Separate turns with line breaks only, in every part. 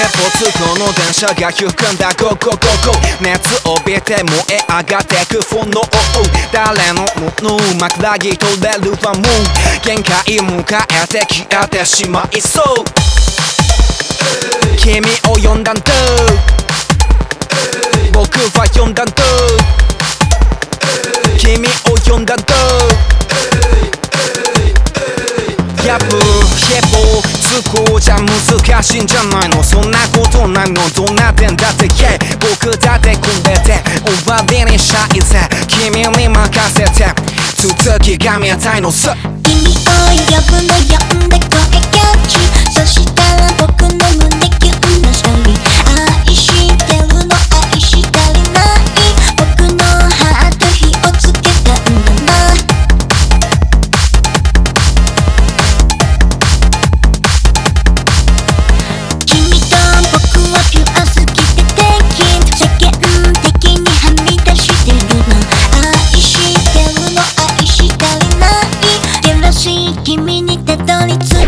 鉄砲通の電車が引くんだゴーゴーゴーゴー熱帯びて燃え上がってく炎誰のもの枕木取れるはも。う限界迎えて消えてしまいそう。君を呼んだんだ僕は呼んだんだ君を呼んだんだこうじゃ難しいんじゃないのそんなことないのどうなってんだって yeah 僕だってくれて終わりにしたいぜ君に任せて続きが見たいのさ
君を呼ぶにた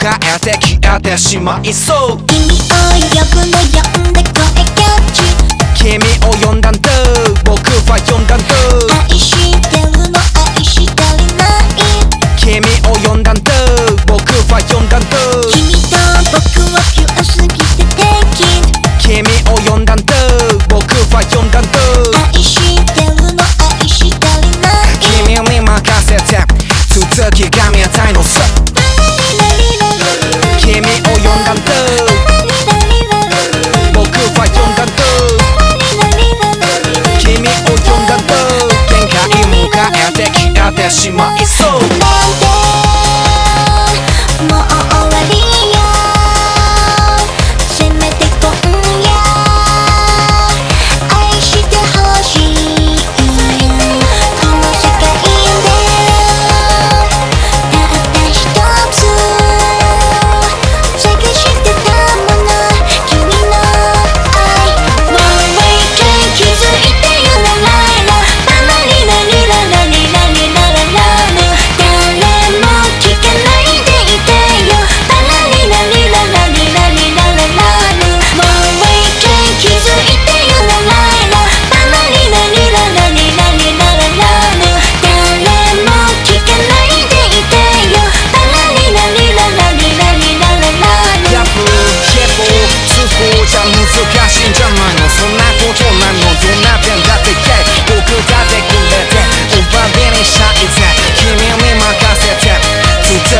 変えて消えてしまいそう君を呼ぶの呼んで声キャッチ君を呼んだんだ僕は呼んだんだ愛してるの愛したりない
君を呼んだんだ僕は呼んだんだ君と僕はピュアすぎてできん
君を呼んだんだ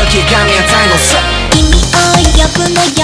気が見えたのさ
君を呼ぶ
のよ。